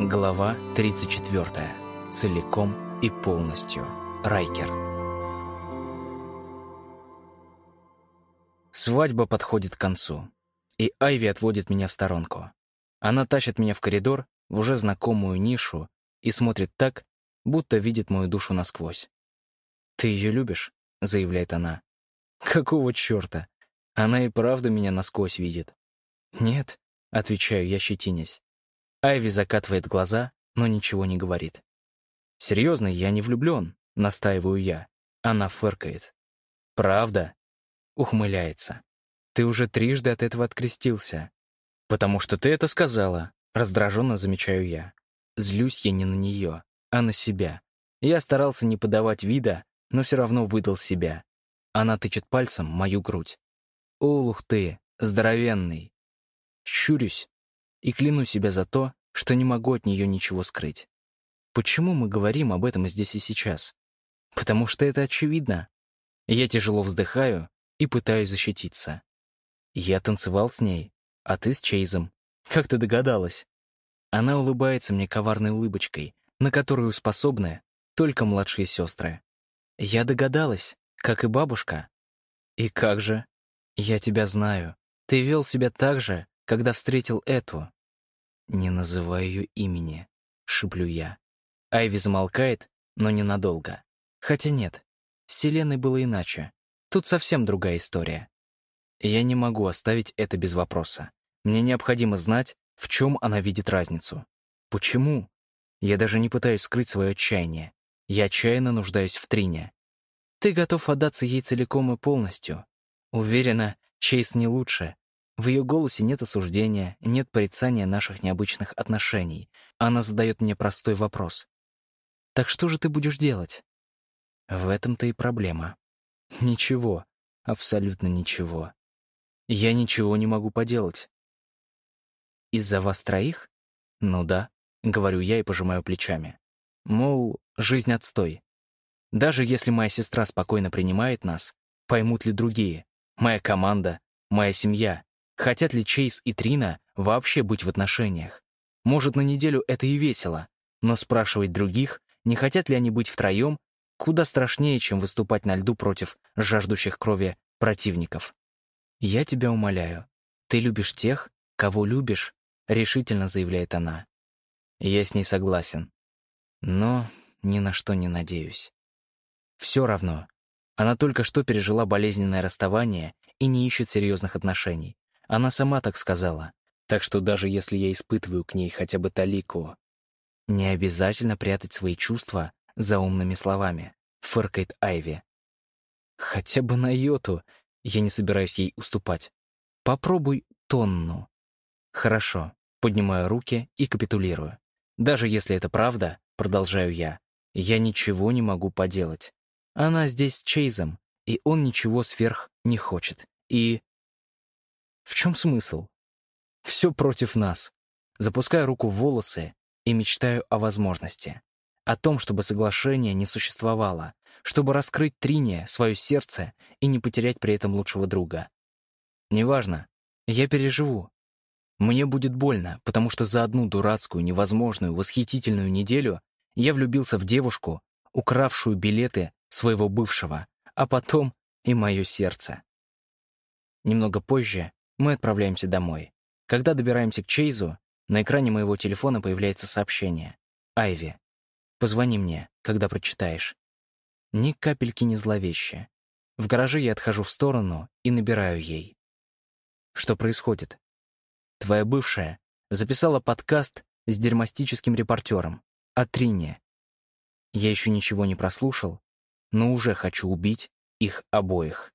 Глава 34. Целиком и полностью. Райкер. Свадьба подходит к концу, и Айви отводит меня в сторонку. Она тащит меня в коридор, в уже знакомую нишу, и смотрит так, будто видит мою душу насквозь. «Ты ее любишь?» — заявляет она. «Какого черта? Она и правда меня насквозь видит». «Нет», — отвечаю я, щетинясь. Айви закатывает глаза, но ничего не говорит. «Серьезно, я не влюблен», — настаиваю я. Она фыркает. «Правда?» — ухмыляется. «Ты уже трижды от этого открестился». «Потому что ты это сказала», — раздраженно замечаю я. Злюсь я не на нее, а на себя. Я старался не подавать вида, но все равно выдал себя. Она тычет пальцем мою грудь. «Улух ты, здоровенный!» Щурюсь, и кляну себя за то, что не могу от нее ничего скрыть. Почему мы говорим об этом здесь и сейчас? Потому что это очевидно. Я тяжело вздыхаю и пытаюсь защититься. Я танцевал с ней, а ты с Чейзом. Как ты догадалась? Она улыбается мне коварной улыбочкой, на которую способны только младшие сестры. Я догадалась, как и бабушка. И как же? Я тебя знаю. Ты вел себя так же, когда встретил эту. «Не называй ее имени», — шиплю я. Айви замолкает, но ненадолго. Хотя нет, с Селеной было иначе. Тут совсем другая история. Я не могу оставить это без вопроса. Мне необходимо знать, в чем она видит разницу. Почему? Я даже не пытаюсь скрыть свое отчаяние. Я отчаянно нуждаюсь в Трине. Ты готов отдаться ей целиком и полностью. Уверена, Чейз не лучше, в ее голосе нет осуждения, нет порицания наших необычных отношений. Она задает мне простой вопрос. «Так что же ты будешь делать?» В этом-то и проблема. Ничего, абсолютно ничего. Я ничего не могу поделать. Из-за вас троих? Ну да, говорю я и пожимаю плечами. Мол, жизнь отстой. Даже если моя сестра спокойно принимает нас, поймут ли другие? Моя команда, моя семья, Хотят ли Чейз и Трина вообще быть в отношениях? Может, на неделю это и весело, но спрашивать других, не хотят ли они быть втроем, куда страшнее, чем выступать на льду против жаждущих крови противников. «Я тебя умоляю, ты любишь тех, кого любишь», — решительно заявляет она. Я с ней согласен. Но ни на что не надеюсь. Все равно. Она только что пережила болезненное расставание и не ищет серьезных отношений. Она сама так сказала. Так что даже если я испытываю к ней хотя бы талику, не обязательно прятать свои чувства за умными словами, фыркает Айви. Хотя бы на йоту я не собираюсь ей уступать. Попробуй тонну. Хорошо, поднимаю руки и капитулирую. Даже если это правда, продолжаю я, я ничего не могу поделать. Она здесь с Чейзом, и он ничего сверх не хочет. И в чем смысл? Все против нас. Запускаю руку в волосы и мечтаю о возможности. О том, чтобы соглашение не существовало, чтобы раскрыть Трине свое сердце и не потерять при этом лучшего друга. Неважно, я переживу. Мне будет больно, потому что за одну дурацкую, невозможную, восхитительную неделю я влюбился в девушку, укравшую билеты своего бывшего, а потом и мое сердце. Немного позже мы отправляемся домой. Когда добираемся к Чейзу, на экране моего телефона появляется сообщение. «Айви, позвони мне, когда прочитаешь». Ни капельки не зловеще. В гараже я отхожу в сторону и набираю ей. Что происходит? Твоя бывшая записала подкаст с дермастическим репортером о Трине. Я еще ничего не прослушал, но уже хочу убить их обоих.